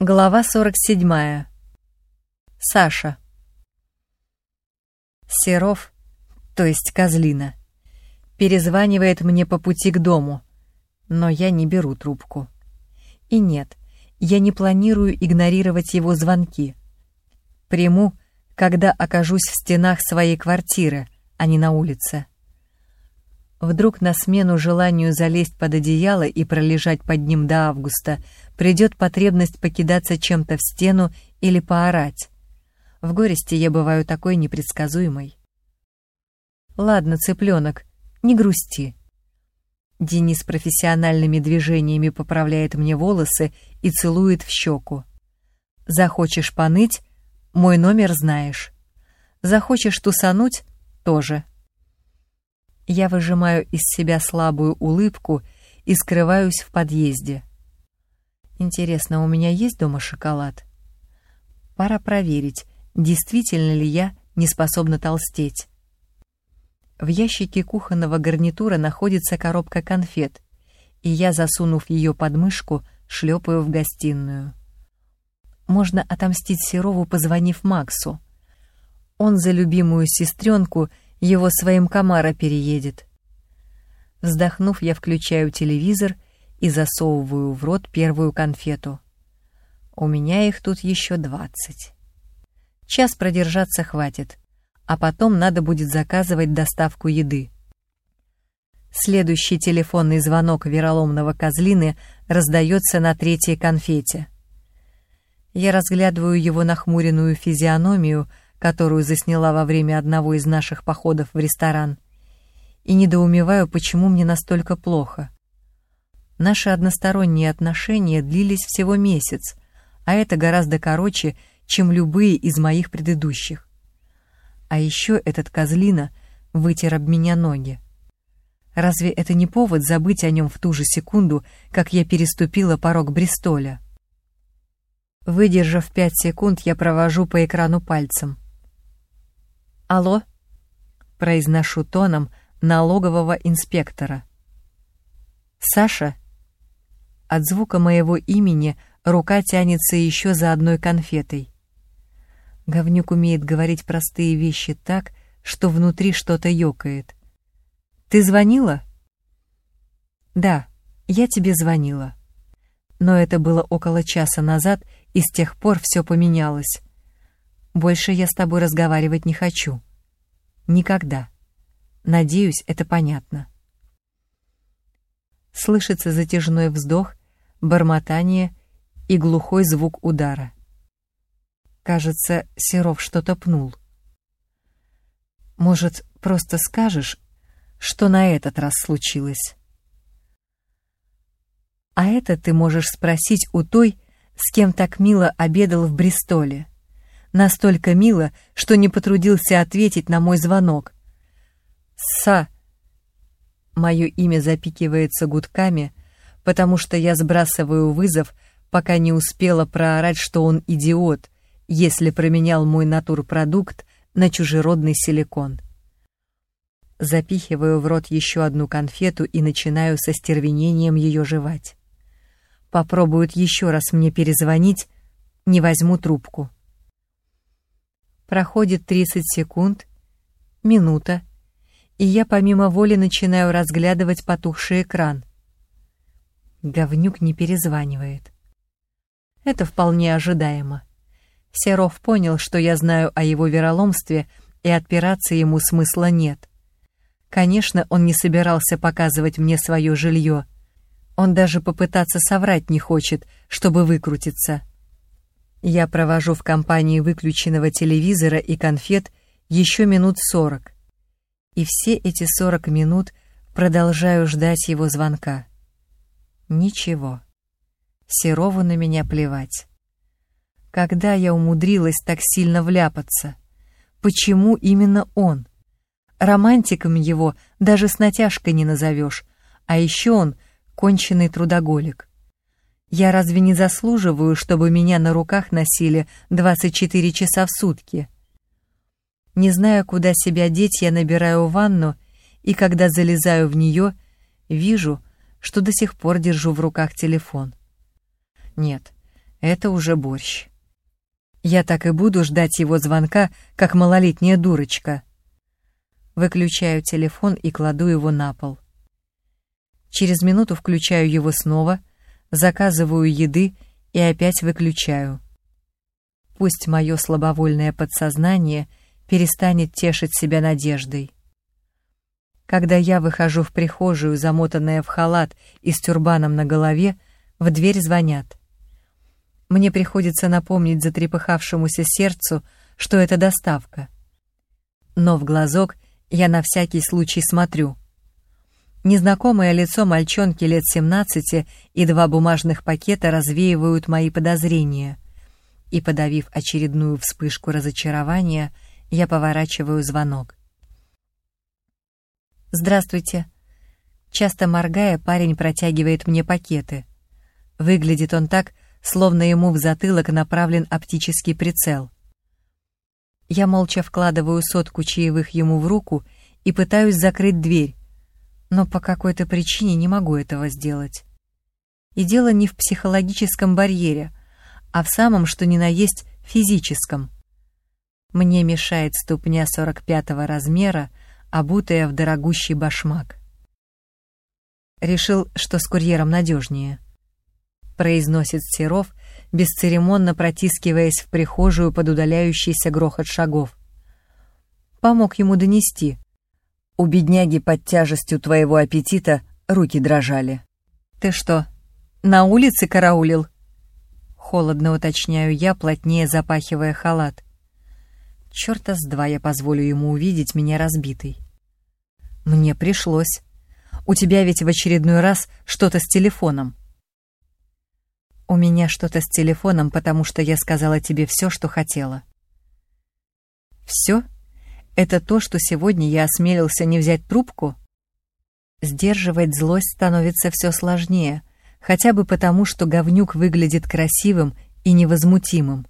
Глава 47. Саша. Серов, то есть Козлина, перезванивает мне по пути к дому, но я не беру трубку. И нет, я не планирую игнорировать его звонки. Приму, когда окажусь в стенах своей квартиры, а не на улице. Вдруг на смену желанию залезть под одеяло и пролежать под ним до августа придет потребность покидаться чем-то в стену или поорать. В горести я бываю такой непредсказуемой. Ладно, цыпленок, не грусти. Денис профессиональными движениями поправляет мне волосы и целует в щеку. Захочешь поныть, мой номер знаешь. Захочешь тусануть — тоже. Я выжимаю из себя слабую улыбку и скрываюсь в подъезде. Интересно, у меня есть дома шоколад? Пора проверить, действительно ли я не способна толстеть. В ящике кухонного гарнитура находится коробка конфет, и я, засунув ее под мышку, шлепаю в гостиную. Можно отомстить Серову, позвонив Максу. Он за любимую сестренку — его своим комара переедет. Вздохнув, я включаю телевизор и засовываю в рот первую конфету. У меня их тут еще двадцать. Час продержаться хватит, а потом надо будет заказывать доставку еды. Следующий телефонный звонок вероломного козлины раздается на третьей конфете. Я разглядываю его нахмуренную физиономию, которую засняла во время одного из наших походов в ресторан, и недоумеваю, почему мне настолько плохо. Наши односторонние отношения длились всего месяц, а это гораздо короче, чем любые из моих предыдущих. А еще этот козлина вытер об меня ноги. Разве это не повод забыть о нем в ту же секунду, как я переступила порог Бристоля? Выдержав пять секунд, я провожу по экрану пальцем. «Алло?» — произношу тоном налогового инспектора. «Саша?» От звука моего имени рука тянется еще за одной конфетой. Говнюк умеет говорить простые вещи так, что внутри что-то ёкает. «Ты звонила?» «Да, я тебе звонила. Но это было около часа назад, и с тех пор все поменялось. Больше я с тобой разговаривать не хочу. Никогда. Надеюсь, это понятно. Слышится затяжной вздох, бормотание и глухой звук удара. Кажется, Серов что-то пнул. Может, просто скажешь, что на этот раз случилось? А это ты можешь спросить у той, с кем так мило обедал в Бристоле настолько мило, что не потрудился ответить на мой звонок. «Са!» Мое имя запикивается гудками, потому что я сбрасываю вызов, пока не успела проорать, что он идиот, если променял мой натурпродукт на чужеродный силикон. Запихиваю в рот еще одну конфету и начинаю со стервенением ее жевать. Попробуют еще раз мне перезвонить, не возьму трубку. Проходит 30 секунд, минута, и я помимо воли начинаю разглядывать потухший экран. Говнюк не перезванивает. Это вполне ожидаемо. Серов понял, что я знаю о его вероломстве, и отпираться ему смысла нет. Конечно, он не собирался показывать мне свое жилье. Он даже попытаться соврать не хочет, чтобы выкрутиться. Я провожу в компании выключенного телевизора и конфет еще минут сорок. И все эти сорок минут продолжаю ждать его звонка. Ничего. Серову на меня плевать. Когда я умудрилась так сильно вляпаться? Почему именно он? Романтиком его даже с натяжкой не назовешь, а еще он конченый трудоголик. Я разве не заслуживаю, чтобы меня на руках носили 24 часа в сутки? Не зная, куда себя деть, я набираю ванну, и когда залезаю в нее, вижу, что до сих пор держу в руках телефон. Нет, Это уже борщ. Я так и буду ждать его звонка, как малолетняя дурочка. Выключаю телефон и кладу его на пол. Через минуту включаю его снова, заказываю еды и опять выключаю. Пусть мое слабовольное подсознание перестанет тешить себя надеждой. Когда я выхожу в прихожую, замотанная в халат и с тюрбаном на голове, в дверь звонят. Мне приходится напомнить затрепыхавшемуся сердцу, что это доставка. Но в глазок я на всякий случай смотрю. Незнакомое лицо мальчонки лет 17 и два бумажных пакета развеивают мои подозрения. И, подавив очередную вспышку разочарования, я поворачиваю звонок. «Здравствуйте». Часто моргая, парень протягивает мне пакеты. Выглядит он так, словно ему в затылок направлен оптический прицел. Я молча вкладываю сотку чаевых ему в руку и пытаюсь закрыть дверь, но по какой-то причине не могу этого сделать. И дело не в психологическом барьере, а в самом, что ни на есть, физическом. Мне мешает ступня 45-го размера, обутая в дорогущий башмак. Решил, что с курьером надежнее. Произносит Серов, бесцеремонно протискиваясь в прихожую под удаляющийся грохот шагов. Помог ему донести. У бедняги под тяжестью твоего аппетита руки дрожали. «Ты что, на улице караулил?» Холодно уточняю я, плотнее запахивая халат. Чёрта с два я позволю ему увидеть меня разбитой. Мне пришлось. У тебя ведь в очередной раз что-то с телефоном. У меня что-то с телефоном, потому что я сказала тебе все, что хотела. Все? Это то, что сегодня я осмелился не взять трубку? Сдерживать злость становится все сложнее, хотя бы потому, что говнюк выглядит красивым и невозмутимым.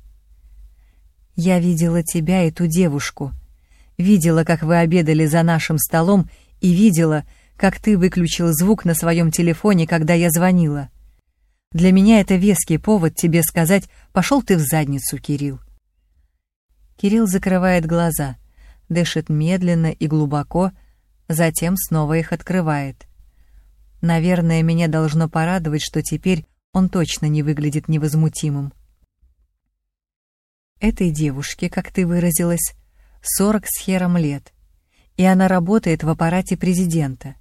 Я видела тебя и ту девушку. Видела, как вы обедали за нашим столом, и видела, как ты выключил звук на своем телефоне, когда я звонила. Для меня это веский повод тебе сказать «пошел ты в задницу, Кирилл». Кирилл закрывает глаза, дышит медленно и глубоко, затем снова их открывает. Наверное, меня должно порадовать, что теперь он точно не выглядит невозмутимым. Этой девушке, как ты выразилась, сорок с хером лет, и она работает в аппарате президента.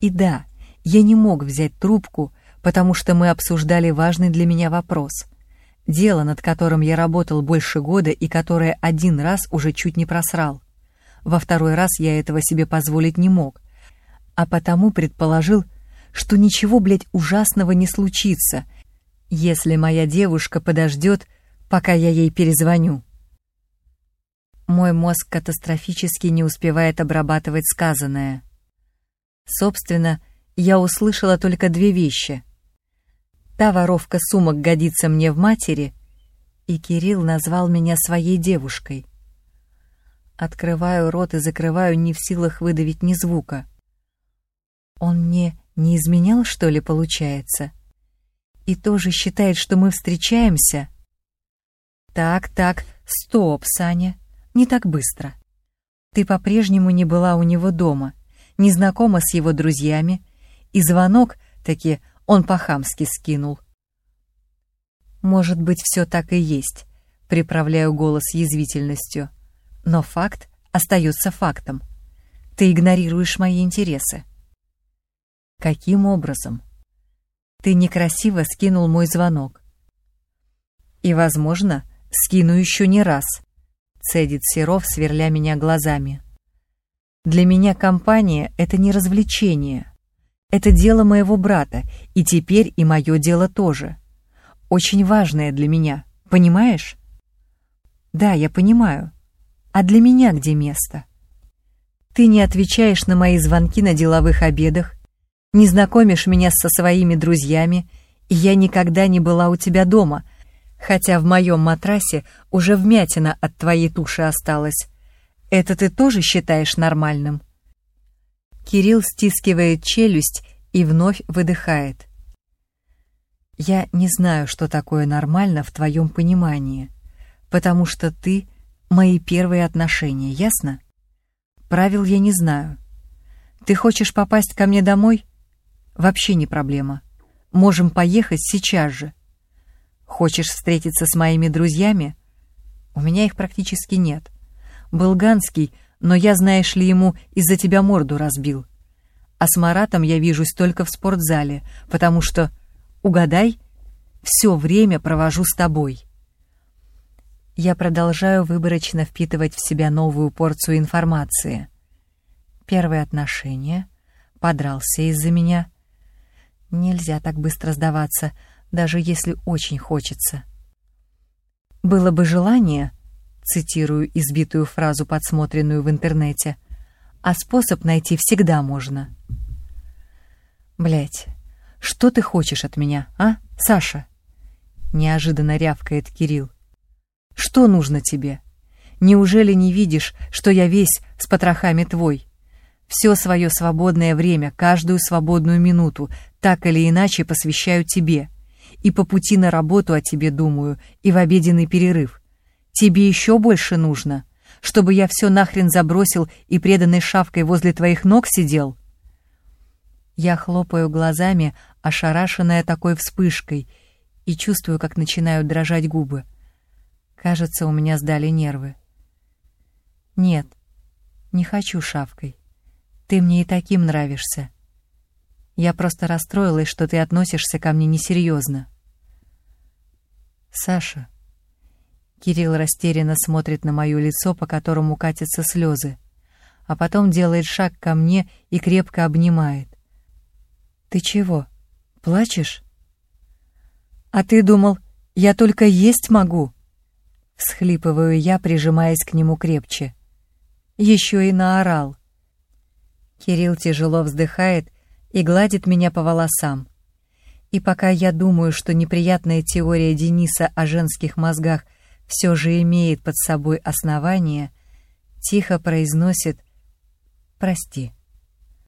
И да, я не мог взять трубку, потому что мы обсуждали важный для меня вопрос. Дело, над которым я работал больше года и которое один раз уже чуть не просрал. Во второй раз я этого себе позволить не мог, а потому предположил, что ничего, блядь, ужасного не случится, если моя девушка подождет, пока я ей перезвоню. Мой мозг катастрофически не успевает обрабатывать сказанное. Собственно, я услышала только две вещи. Та воровка сумок годится мне в матери, и Кирилл назвал меня своей девушкой. Открываю рот и закрываю, не в силах выдавить ни звука. Он мне не изменял, что ли, получается? И тоже считает, что мы встречаемся? Так, так, стоп, Саня, не так быстро. Ты по-прежнему не была у него дома, не знакома с его друзьями, и звонок таки он по-хамски скинул. Может быть, все так и есть, приправляю голос язвительностью. Но факт остается фактом. Ты игнорируешь мои интересы. Каким образом? Ты некрасиво скинул мой звонок. И, возможно, Скину еще не раз, цедит Серов, сверля меня глазами. Для меня компания — это не развлечение. Это дело моего брата, и теперь и мое дело тоже. Очень важное для меня, понимаешь? Да, я понимаю. А для меня где место? Ты не отвечаешь на мои звонки на деловых обедах, не знакомишь меня со своими друзьями, и я никогда не была у тебя дома — хотя в моем матрасе уже вмятина от твоей туши осталась. Это ты тоже считаешь нормальным?» Кирилл стискивает челюсть и вновь выдыхает. Я не знаю, что такое нормально в твоем понимании, потому что ты — мои первые отношения, ясно? Правил я не знаю. Ты хочешь попасть ко мне домой? Вообще не проблема. Можем поехать сейчас же. Хочешь встретиться с моими друзьями? У меня их практически нет. Был Ганский, но я, знаешь ли, ему из-за тебя морду разбил. А с Маратом я вижусь только в спортзале, потому что, угадай, все время провожу с тобой. Я продолжаю выборочно впитывать в себя новую порцию информации. Первые отношения, подрался из-за меня. Нельзя так быстро сдаваться, даже если очень хочется. Было бы желание, цитирую избитую фразу, подсмотренную в интернете, а способ найти всегда можно. Блять, что ты хочешь от меня, а, Саша? Неожиданно рявкает Кирилл. Что нужно тебе? Неужели не видишь, что я весь с потрохами твой? Все свое свободное время, каждую свободную минуту, так или иначе посвящаю тебе. И по пути на работу о тебе думаю, и в обеденный перерыв. Тебе еще больше нужно, чтобы я все нахрен забросил и преданной шавкой возле твоих ног сидел?» Я хлопаю глазами, ошарашенная такой вспышкой, и чувствую, как начинают дрожать губы. Кажется, у меня сдали нервы. Нет, не хочу шавкой. Ты мне и таким нравишься. Я просто расстроилась, что ты относишься ко мне несерьезно. Саша. Кирилл растерянно смотрит на мое лицо, по которому катятся слезы, а потом делает шаг ко мне и крепко обнимает. Ты чего, плачешь? А ты думал, я только есть могу? Всхлипываю я, прижимаясь к нему крепче. Еще и наорал. Кирилл тяжело вздыхает и гладит меня по волосам. И пока я думаю, что неприятная теория Дениса о женских мозгах все же имеет под собой основание, тихо произносит «Прости».